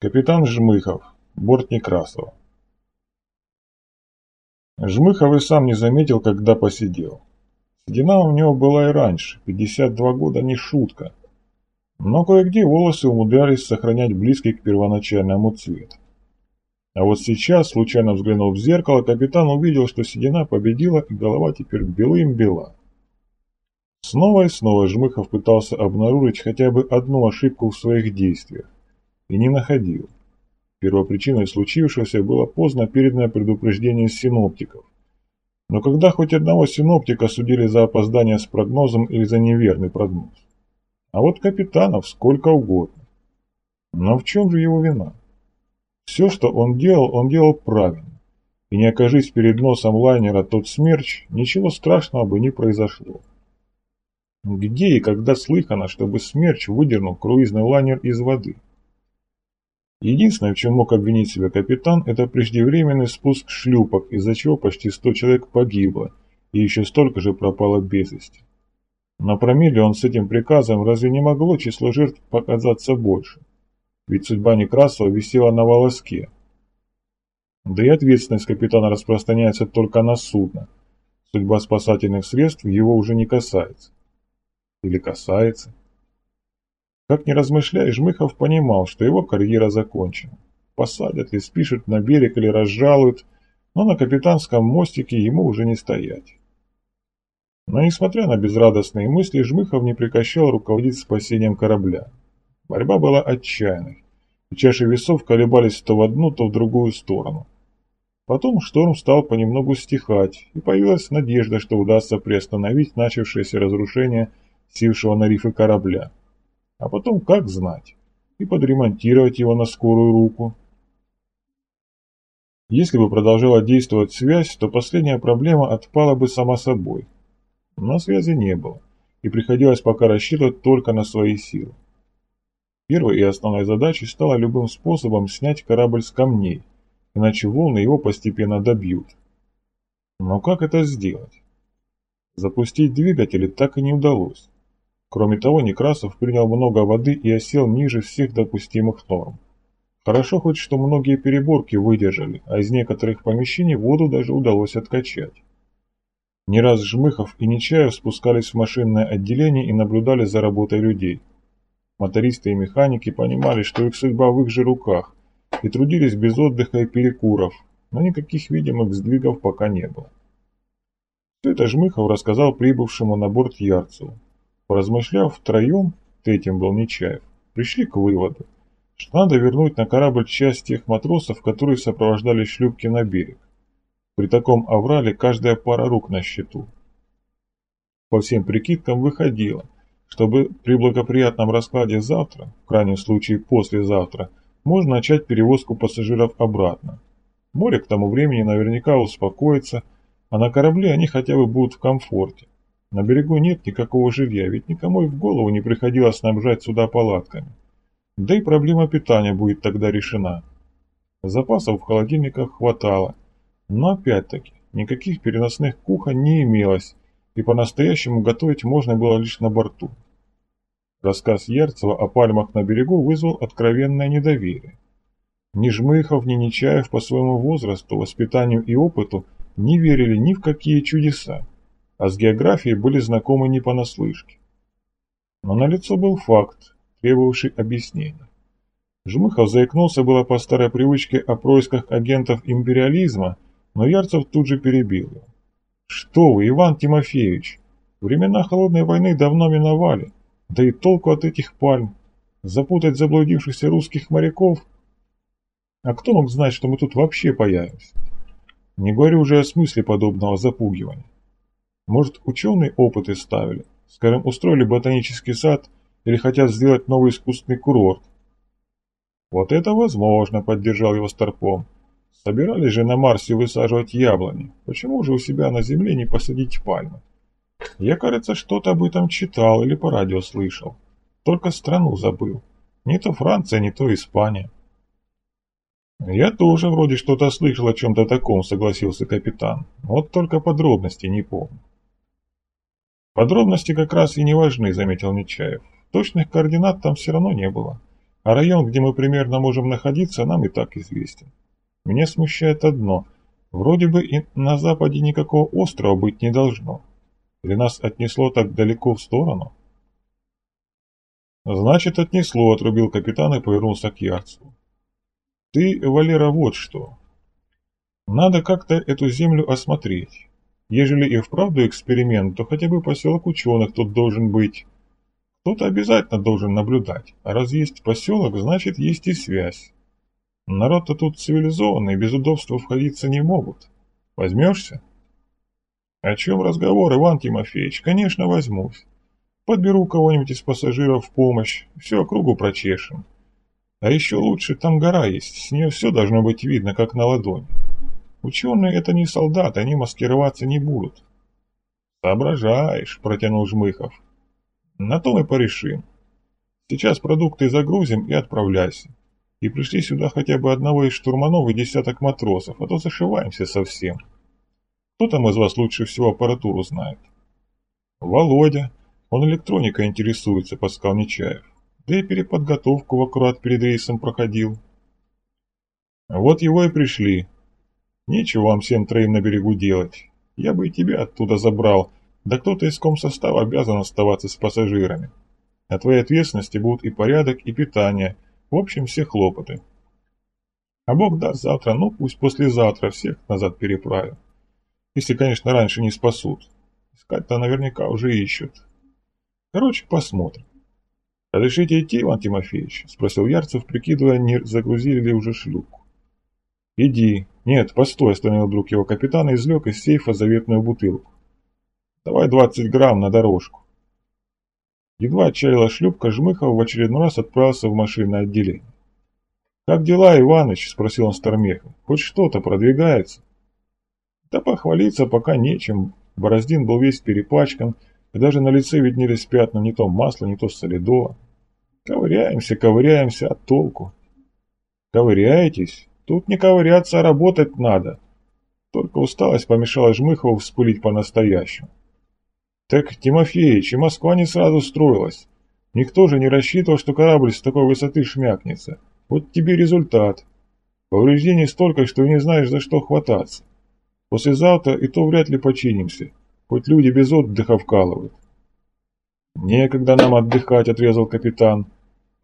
Капитан Жмыхов, борт Некрасова. Жмыхов и сам не заметил, когда посидел. Седина у него была и раньше, 52 года не шутка. Но кое-где волосы умудрялись сохранять близкий к первоначальному цвету. А вот сейчас, случайно взглянув в зеркало, капитан увидел, что седина победила, и голова теперь белым-бела. Снова и снова Жмыхов пытался обнаружить хотя бы одну ошибку в своих действиях и не находил. Первопричиной случившегося было поздно переданное предупреждение синоптиков. Но когда хоть одного синоптика судили за опоздание с прогнозом или за неверный прогноз? А вот капитанов сколько угодно. Но в чем же его вина? Все, что он делал, он делал правильно. И не окажись перед носом лайнера тот смерч, ничего страшного бы не произошло. Где и когда слыхано, чтобы смерч выдернул круизный лайнер из воды? Единственное, в чем мог обвинить себя капитан, это преждевременный спуск шлюпок, из-за чего почти 100 человек погибло, и еще столько же пропало без вести. На промилле он с этим приказом разве не могло число жертв показаться больше? Ведь судьба Некрасова висела на волоске. Да и ответственность капитана распространяется только на судно. Судьба спасательных средств его уже не касается. Или касается? Как ни размышляя, Жмыхов понимал, что его карьера закончена. Посадят ли, спишут на берег или разжалуют, но на капитанском мостике ему уже не стоять. Но несмотря на безрадостные мысли, Жмыхов не прекращал руководить спасением корабля. Борьба была отчаянной, и чаши весов колебались то в одну, то в другую сторону. Потом шторм стал понемногу стихать, и появилась надежда, что удастся приостановить начавшееся разрушение сившего на рифы корабля а потом как знать, и подремонтировать его на скорую руку. Если бы продолжала действовать связь, то последняя проблема отпала бы сама собой. Но связи не было, и приходилось пока рассчитывать только на свои силы. Первой и основной задачей стало любым способом снять корабль с камней, иначе волны его постепенно добьют. Но как это сделать? Запустить двигатели так и не удалось. Кроме того, Некрасов принял много воды и осел ниже всех допустимых норм. Хорошо хоть, что многие переборки выдержали, а из некоторых помещений воду даже удалось откачать. Не раз Жмыхов и Нечаев спускались в машинное отделение и наблюдали за работой людей. Мотористы и механики понимали, что их судьба в их же руках, и трудились без отдыха и перекуров, но никаких видимых сдвигов пока не было. Все это Жмыхов рассказал прибывшему на борт Ярцеву. Поразмышляв втроем, третьим был Нечаев, пришли к выводу, что надо вернуть на корабль часть тех матросов, которые сопровождали шлюпки на берег. При таком аврале каждая пара рук на счету. По всем прикидкам выходило, чтобы при благоприятном раскладе завтра, в крайнем случае послезавтра, можно начать перевозку пассажиров обратно. Море к тому времени наверняка успокоится, а на корабле они хотя бы будут в комфорте. На берегу нет никакого жилья, ведь никому и в голову не приходилось снабжать сюда палатками. Да и проблема питания будет тогда решена. Запасов в холодильниках хватало, но опять-таки никаких переносных кухонь не имелось, и по-настоящему готовить можно было лишь на борту. Рассказ Ярцева о пальмах на берегу вызвал откровенное недоверие. Ни Жмыхов, ни Нечаев по своему возрасту, воспитанию и опыту не верили ни в какие чудеса а с географией были знакомы не понаслышке. Но налицо был факт, требовавший объяснения. Жмыхов заикнулся было по старой привычке о происках агентов империализма, но Ярцев тут же перебил его. «Что вы, Иван Тимофеевич, времена холодной войны давно миновали, да и толку от этих пальм. Запутать заблудившихся русских моряков? А кто мог знать, что мы тут вообще появимся? Не говорю уже о смысле подобного запугивания. Может, ученые опыты ставили? Скажем, устроили ботанический сад или хотят сделать новый искусственный курорт? Вот это возможно, поддержал его Старпом. Собирались же на Марсе высаживать яблони. Почему же у себя на Земле не посадить пальмы? Я, кажется, что-то об этом читал или по радио слышал. Только страну забыл. Не то Франция, не то Испания. «Я тоже вроде что-то слышал о чем-то таком», — согласился капитан. «Вот только подробностей не помню». Подробности как раз и не важны, заметил Нечаев. Точных координат там все равно не было. а район, где мы примерно можем находиться, нам и так известен. Меня смущает одно. Вроде бы и на западе никакого острова быть не должно. Или нас отнесло так далеко в сторону? Значит, отнесло, отрубил капитан и повернулся к Ярцеву. Ты, Валера, вот что. Надо как-то эту землю осмотреть. Ежели и вправду эксперимент, то хотя бы поселок ученых тут должен быть. Кто-то обязательно должен наблюдать, а раз есть поселок, значит есть и связь. Народ-то тут цивилизованный, без удобства входиться не могут. Возьмешься? О чем разговор, Иван Тимофеевич? Конечно, возьмусь. Подберу кого-нибудь из пассажиров в помощь, всю округу прочешем. А еще лучше, там гора есть, с нее все должно быть видно, как на ладони. Ученые это не солдаты, они маскироваться не будут. Соображаешь, протянул Жмыхов. На то мы порешим. Сейчас продукты загрузим и отправляйся. И пришли сюда хотя бы одного из штурманов и десяток матросов, а то зашиваемся совсем. Кто там из вас лучше всего аппаратуру знает? Володя. Он электроникой интересуется, подсказал Нечаев. Да и переподготовку в аккурат перед рейсом проходил. Вот его и пришли. Нечего вам всем троим на берегу делать. Я бы и тебя оттуда забрал, да кто-то из комсостава обязан оставаться с пассажирами. На твоей ответственности будут и порядок, и питание, в общем, все хлопоты. А Бог даст завтра, ну пусть послезавтра всех назад переправят. Если, конечно, раньше не спасут. Искать-то наверняка уже ищут. Короче, посмотрим. «Разрешите идти, Иван Тимофеевич?» – спросил Ярцев, прикидывая, не загрузили ли уже шлюпку. «Иди. Нет, постой», – остановил вдруг его капитан и извлек из сейфа заветную бутылку. Давай 20 грамм на дорожку. Едва отчалила шлюпка, Жмыхов в очередной раз отправился в машинное отделение. «Как дела, Иваныч?» – спросил он Стармеха. «Хоть что-то продвигается?» «Да похвалиться пока нечем». Бороздин был весь перепачкан, и даже на лице виднелись пятна не то масла, не то солидола. Ковыряемся, ковыряемся, от толку. Ковыряетесь? Тут не ковыряться, а работать надо. Только усталость помешала Жмыхову вспылить по-настоящему. Так, Тимофеич, и Москва не сразу строилась. Никто же не рассчитывал, что корабль с такой высоты шмякнется. Вот тебе результат. Повреждений столько, что не знаешь, за что хвататься. Послезавтра и то вряд ли починимся. Хоть люди без отдыха вкалывают. «Некогда нам отдыхать», — отрезал капитан.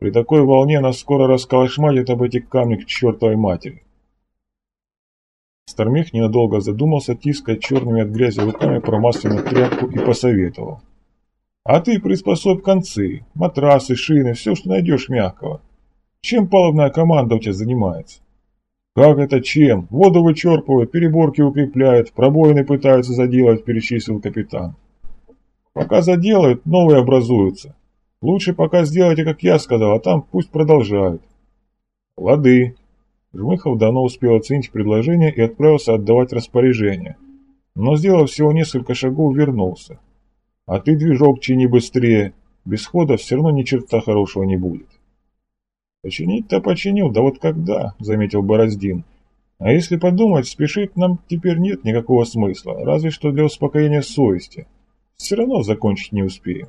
«При такой волне нас скоро расколошматит об эти камни к чертовой матери». Стармех ненадолго задумался, тиская черными от грязи руками промасленную тряпку и посоветовал. «А ты приспособь концы, матрасы, шины, все, что найдешь мягкого. Чем палубная команда у тебя занимается?» «Как это чем? Воду вычерпывают, переборки укрепляют, пробоины пытаются заделать», – перечислил капитан. «Пока заделают, новые образуются. Лучше пока сделайте, как я сказал, а там пусть продолжают». «Лады», Жмыхов давно успел оценить предложение и отправился отдавать распоряжение. Но, сделав всего несколько шагов, вернулся. «А ты движок чини быстрее. Без хода все равно ни черта хорошего не будет». «Починить-то починил, да вот когда?» – заметил Бороздин. «А если подумать, спешить нам теперь нет никакого смысла, разве что для успокоения совести. Все равно закончить не успеем».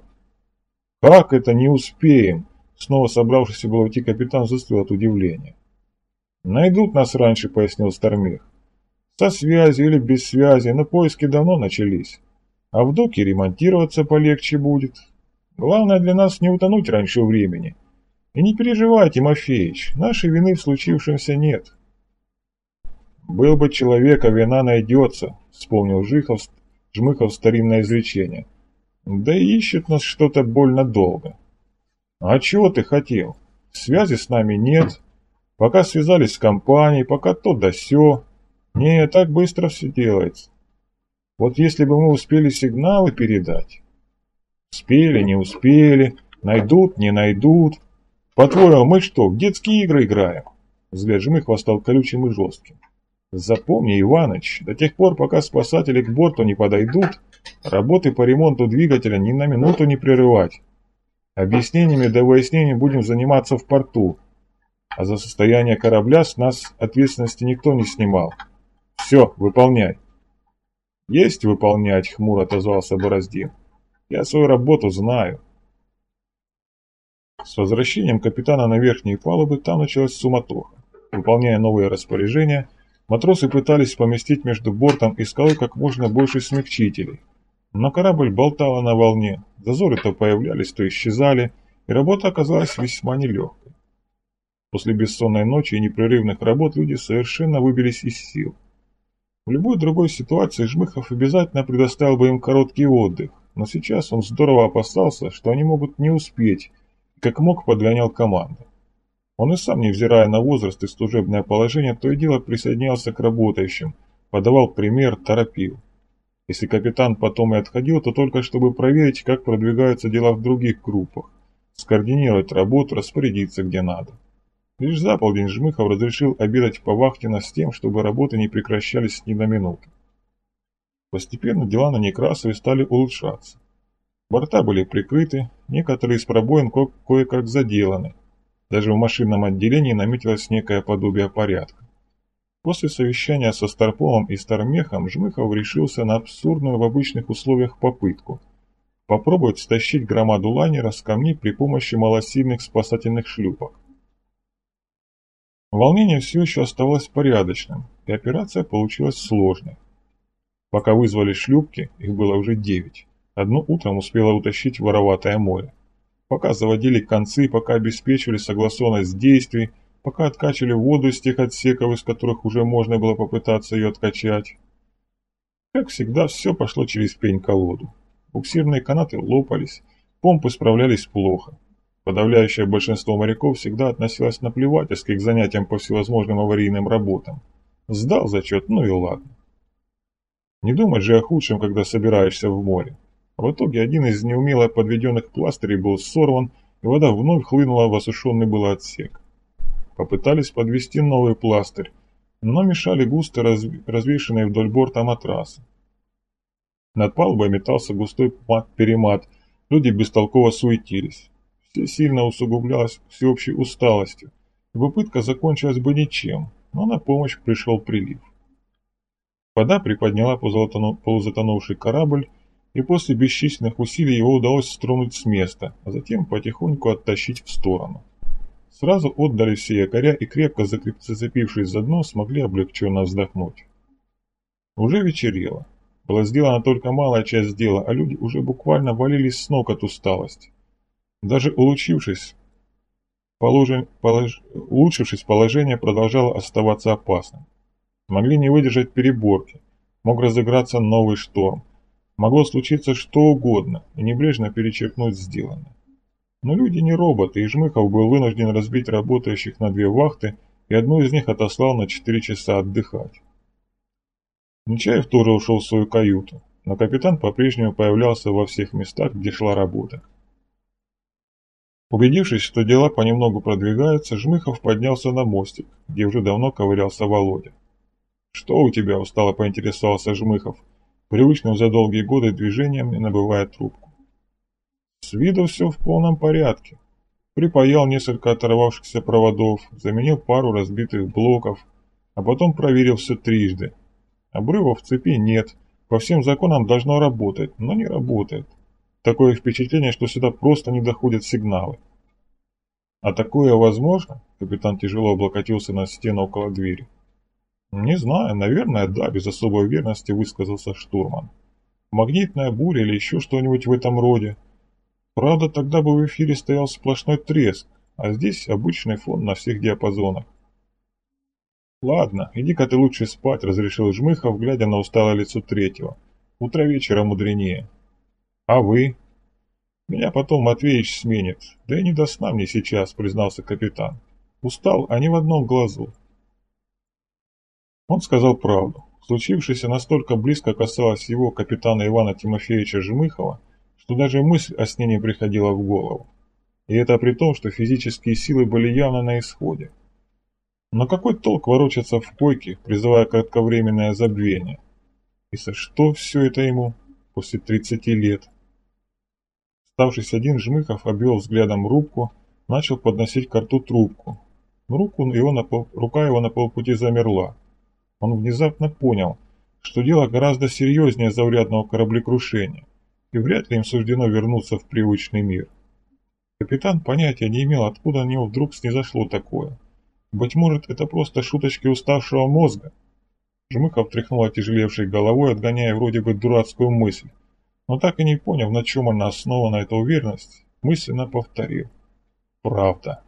«Как это не успеем?» Снова собравшийся был уйти капитан застыл от удивления. «Найдут нас раньше», — пояснил Стармих. «Со связью или без связи, но поиски давно начались. А в доке ремонтироваться полегче будет. Главное для нас не утонуть раньше времени. И не переживай, Тимофеич, нашей вины в случившемся нет». «Был бы человек, а вина найдется», — вспомнил Жихов, Жмыхов старинное изречение. «Да и ищет нас что-то больно долго». «А чего ты хотел? Связи с нами нет, Пока связались с компанией, пока то да сё. Не, так быстро все делается. Вот если бы мы успели сигналы передать. Успели, не успели, найдут, не найдут. По-твоему, мы что, в детские игры играем? Взгляд Жмыхова стал колючим и жестким. Запомни, Иваныч, до тех пор, пока спасатели к борту не подойдут, работы по ремонту двигателя ни на минуту не прерывать. Объяснениями до выяснения будем заниматься в порту, а за состояние корабля с нас ответственности никто не снимал. Все, выполняй. Есть выполнять, хмуро отозвался Бороздин. Я свою работу знаю. С возвращением капитана на верхние палубы там началась суматоха. Выполняя новые распоряжения, матросы пытались поместить между бортом и скалой как можно больше смягчителей. Но корабль болтала на волне, зазоры то появлялись, то исчезали, и работа оказалась весьма нелегкой. После бессонной ночи и непрерывных работ люди совершенно выбились из сил. В любой другой ситуации Жмыхов обязательно предоставил бы им короткий отдых, но сейчас он здорово опасался, что они могут не успеть, и как мог подгонял команду. Он и сам, невзирая на возраст и служебное положение, то и дело присоединялся к работающим, подавал пример, торопил. Если капитан потом и отходил, то только чтобы проверить, как продвигаются дела в других группах, скоординировать работу, распорядиться где надо. Лишь за полдень Жмыхов разрешил обедать по вахтенно с тем, чтобы работы не прекращались ни на минуту. Постепенно дела на Некрасове стали улучшаться. Борта были прикрыты, некоторые из пробоин ко кое-как заделаны. Даже в машинном отделении наметилось некое подобие порядка. После совещания со Старполом и Стармехом Жмыхов решился на абсурдную в обычных условиях попытку – попробовать стащить громаду лайнера с камней при помощи малосильных спасательных шлюпок. Волнение все еще оставалось порядочным, и операция получилась сложной. Пока вызвали шлюпки, их было уже девять. Одно утром успела утащить вороватое море. Пока заводили концы, пока обеспечивали согласованность действий, пока откачивали воду из тех отсеков, из которых уже можно было попытаться ее откачать. Как всегда, все пошло через пень-колоду. Буксирные канаты лопались, помпы справлялись плохо. Подавляющее большинство моряков всегда относилось наплевательски к занятиям по всевозможным аварийным работам. Сдал зачет, ну и ладно. Не думать же о худшем, когда собираешься в море. В итоге один из неумело подведенных пластырей был сорван, и вода вновь хлынула в осушенный был отсек. Попытались подвести новый пластырь, но мешали густо развешенные вдоль борта матрасы. Над палубой метался густой мат-перемат, люди бестолково суетились сильно усугублялась всеобщей усталостью, и попытка закончилась бы ничем, но на помощь пришел прилив. Вода приподняла полузатонувший корабль, и после бесчисленных усилий его удалось стронуть с места, а затем потихоньку оттащить в сторону. Сразу отдали все якоря и крепко зацепившись за дно, смогли облегченно вздохнуть. Уже вечерело. Была сделана только малая часть дела, а люди уже буквально валились с ног от усталости. Даже улучшившись, полож, улучшившись положение продолжало оставаться опасным. Могли не выдержать переборки, мог разыграться новый шторм, могло случиться что угодно и небрежно перечеркнуть сделанное. Но люди не роботы, и Жмыхов был вынужден разбить работающих на две вахты и одну из них отослал на четыре часа отдыхать. Нечаев тоже ушел в свою каюту, но капитан по-прежнему появлялся во всех местах, где шла работа. Убедившись, что дела понемногу продвигаются, Жмыхов поднялся на мостик, где уже давно ковырялся Володя. «Что у тебя?» – устало поинтересовался Жмыхов, привычным за долгие годы движением набывая трубку. «С виду все в полном порядке. Припаял несколько оторвавшихся проводов, заменил пару разбитых блоков, а потом проверил все трижды. Обрывов в цепи нет, по всем законам должно работать, но не работает. Такое впечатление, что сюда просто не доходят сигналы. А такое возможно? Капитан тяжело облокотился на стену около двери. Не знаю, наверное, да, без особой уверенности высказался штурман. Магнитная буря или еще что-нибудь в этом роде. Правда, тогда бы в эфире стоял сплошной треск, а здесь обычный фон на всех диапазонах. «Ладно, иди-ка ты лучше спать», — разрешил Жмыхов, глядя на усталое лицо третьего. «Утро вечера мудренее». «А вы?» «Меня потом Матвеич сменит. Да и не до сна мне сейчас», — признался капитан. «Устал, а не в одном глазу». Он сказал правду. Случившееся настолько близко касалось его, капитана Ивана Тимофеевича Жмыхова, что даже мысль о сне не приходила в голову. И это при том, что физические силы были явно на исходе. Но какой толк ворочаться в койке, призывая кратковременное забвение? И за что все это ему после 30 лет? Оставшись один, Жмыхов обвел взглядом рубку, начал подносить к рту трубку. Руку его на пол, рука его на полпути замерла. Он внезапно понял, что дело гораздо серьезнее заурядного кораблекрушения, и вряд ли им суждено вернуться в привычный мир. Капитан понятия не имел, откуда на него вдруг снизошло такое. Быть может, это просто шуточки уставшего мозга. Жмыхов тряхнул отяжелевшей головой, отгоняя вроде бы дурацкую мысль. Но так и не поняв, на чем она основана, эта уверенность, мысленно повторил. Правда.